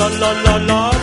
la la la la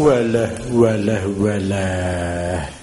وله وله وله.